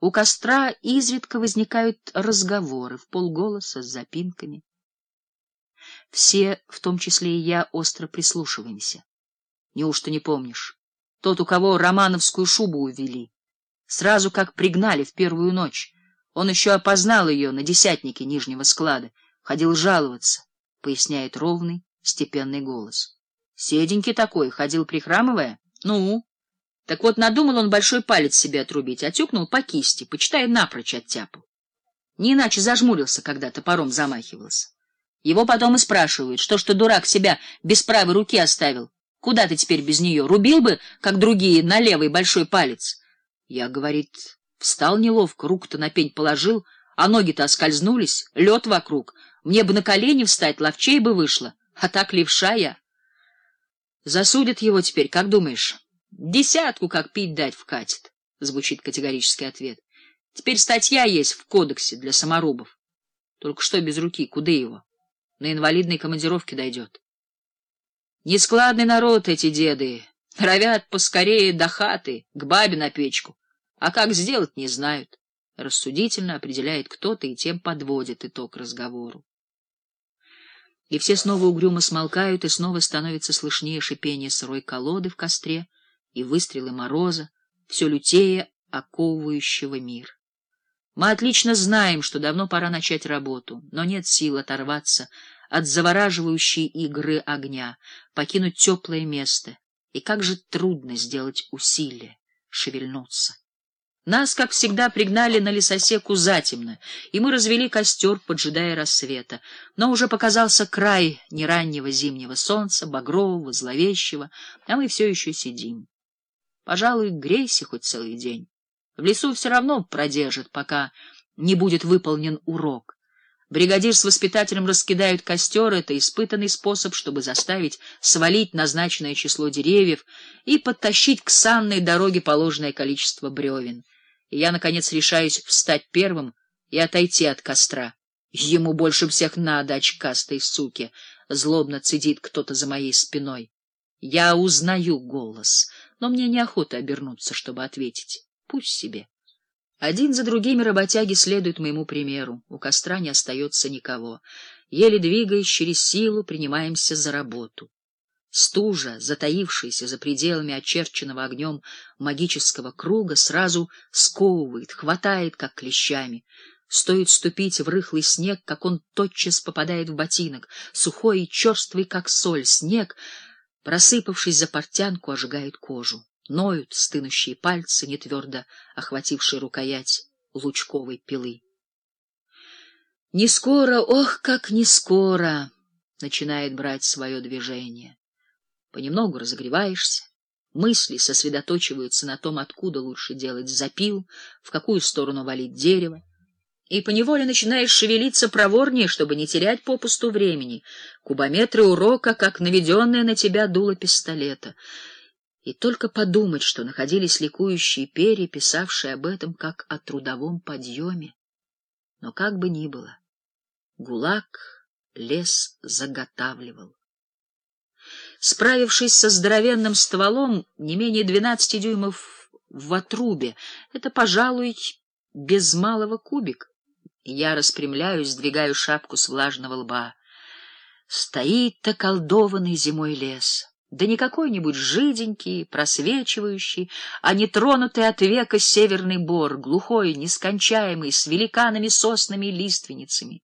У костра изредка возникают разговоры в полголоса с запинками. Все, в том числе и я, остро прислушиваемся. Неужто не помнишь? Тот, у кого романовскую шубу увели. Сразу как пригнали в первую ночь. Он еще опознал ее на десятнике нижнего склада. Ходил жаловаться, — поясняет ровный, степенный голос. Седенький такой, ходил прихрамывая. Ну? Так вот, надумал он большой палец себе отрубить, отюкнул по кисти, почитай, напрочь оттяпал. Не иначе зажмурился, когда топором замахивался. Его потом и спрашивают, что ж ты, дурак, себя без правой руки оставил? Куда ты теперь без нее? Рубил бы, как другие, на левый большой палец. Я, говорит, встал неловко, руку-то на пень положил, а ноги-то оскользнулись, лед вокруг. Мне бы на колени встать, ловчей бы вышло, а так левша я. Засудят его теперь, как думаешь? Десятку как пить дать вкатит, — звучит категорический ответ. Теперь статья есть в кодексе для саморубов. Только что без руки, куда его? На инвалидной командировке дойдет. Нескладный народ эти деды, норовят поскорее до хаты, к бабе на печку, а как сделать не знают. Рассудительно определяет кто-то и тем подводит итог разговору. И все снова угрюмо смолкают, и снова становится слышнее шипение сырой колоды в костре, и выстрелы мороза, все лютее оковывающего мир. Мы отлично знаем, что давно пора начать работу, но нет сил оторваться от завораживающей игры огня, покинуть теплое место. И как же трудно сделать усилие, шевельнуться. Нас, как всегда, пригнали на лесосеку затемно, и мы развели костер, поджидая рассвета. Но уже показался край нераннего зимнего солнца, багрового, зловещего, а мы все еще сидим. Пожалуй, грейся хоть целый день. В лесу все равно продержит, пока не будет выполнен урок. Бригадир с воспитателем раскидают костер — это испытанный способ, чтобы заставить свалить назначенное число деревьев и подтащить к санной дороге положенное количество бревен. И я, наконец, решаюсь встать первым и отойти от костра. Ему больше всех надо, очкастой суки, — злобно цедит кто-то за моей спиной. Я узнаю голос, но мне неохота обернуться, чтобы ответить. Пусть себе. Один за другими работяги следуют моему примеру. У костра не остается никого. Еле двигаясь через силу, принимаемся за работу. Стужа, затаившаяся за пределами очерченного огнем магического круга, сразу сковывает, хватает, как клещами. Стоит ступить в рыхлый снег, как он тотчас попадает в ботинок, сухой и черствый, как соль, снег — просыпавшись за портянку, ожигает кожу. Ноют стынущие пальцы, не твердо охватившие рукоять лучковой пилы. Не скоро, ох, как не скоро, начинает брать свое движение. Понемногу разогреваешься, мысли сосредоточиваются на том, откуда лучше делать запил, в какую сторону валить дерево и поневоле начинаешь шевелиться проворнее, чтобы не терять попусту времени. Кубометры урока, как наведенное на тебя дуло пистолета. И только подумать, что находились ликующие перья, писавшие об этом как о трудовом подъеме. Но как бы ни было, ГУЛАГ лес заготавливал. Справившись со здоровенным стволом, не менее двенадцати дюймов в отрубе, это, пожалуй, без малого кубик, я распрямляюсь, сдвигаю шапку с влажного лба. Стоит околдованный зимой лес. Да не какой-нибудь жиденький, просвечивающий, а не тронутый от века северный бор, глухой, нескончаемый, с великанами, соснами и лиственницами.